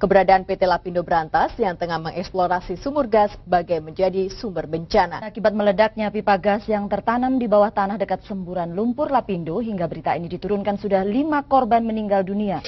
keberadaan PT Lapindo Berantas yang tengah mengeksplorasi sumur gas bagai menjadi sumber bencana. Akibat meledaknya pipa gas yang tertanam di bawah tanah dekat semburan lumpur Lapindo hingga berita ini diturunkan sudah lima korban meninggal dunia.